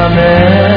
Finalmente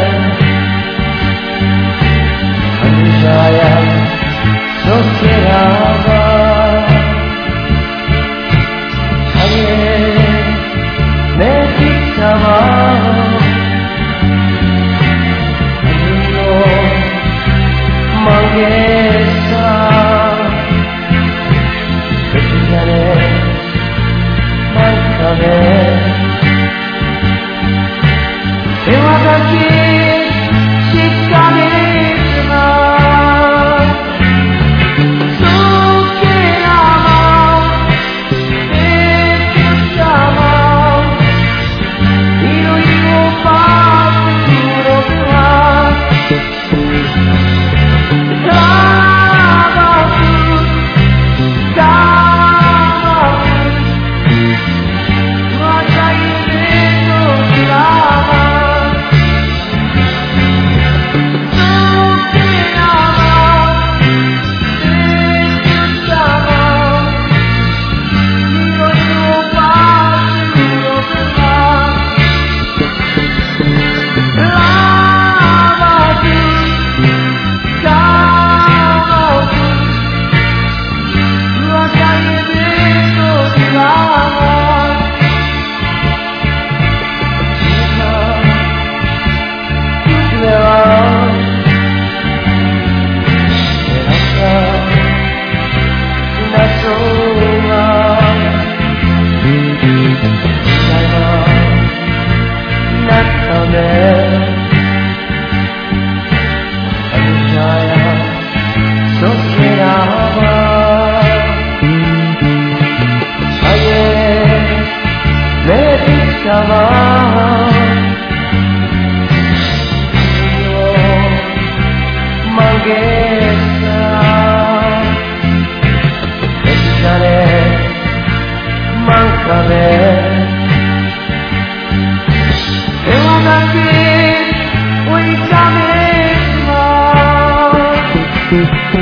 Thank you.